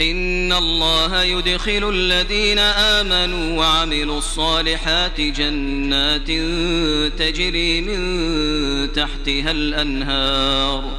ان الله يدخل الذين امنوا وعملوا الصالحات جنات تجري من تحتها الانهار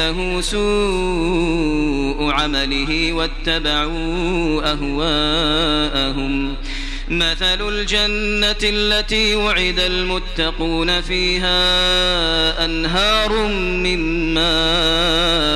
له سوء عمله واتبعوا أهواءهم مثل الجنة التي وعد المتقون فيها أنهار من ماء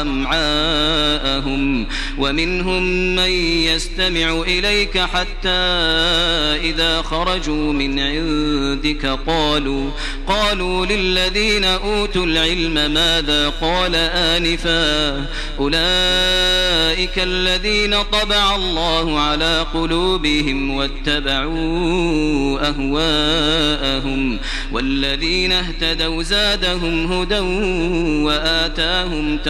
أمعاءهم ومنهم من يستمع إليك حتى إذا خرجوا من عندك قالوا قالوا للذين أوتوا العلم ماذا قال آنفا؟ أولئك الذين طبع الله على قلوبهم واتبعوا أهواءهم والذين اهتدوا زادهم هدى وآتاهم تقوى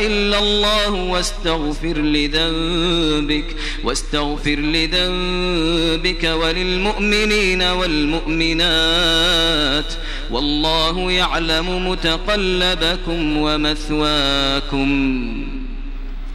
إلا الله واستغفر لذنبك واستغفر لذنبك وللمؤمنين والمؤمنات. والله يعلم متقلبكم ومثواكم.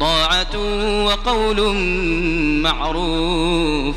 طاعة وقول معروف.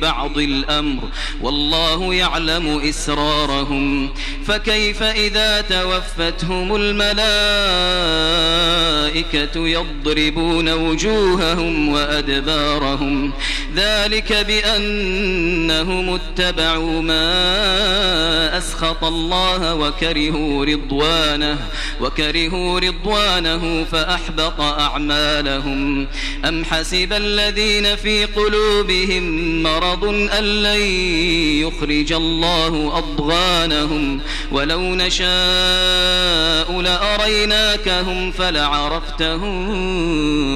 بعض الأمر والله يعلم إسرارهم فكيف إذا توفتهم الملائكة يضربون وجوههم وأدبارهم ذلك بأنهم اتبعوا ما أسخط الله وكرهوا رضوانه وكرهوا رضوانه فأحبط أعمالهم أم حسب الذين في قلوبهم مرض غرض أن لن يخرج الله أضغانهم ولو نشاء لأريناكهم فلعرفتهم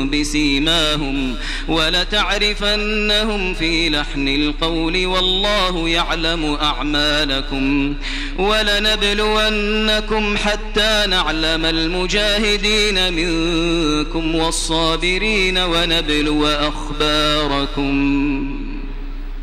بسيماهم ولتعرفنهم في لحن القول والله يعلم أعمالكم ولنبلونكم حتى نعلم المجاهدين منكم والصابرين ونبلو أخباركم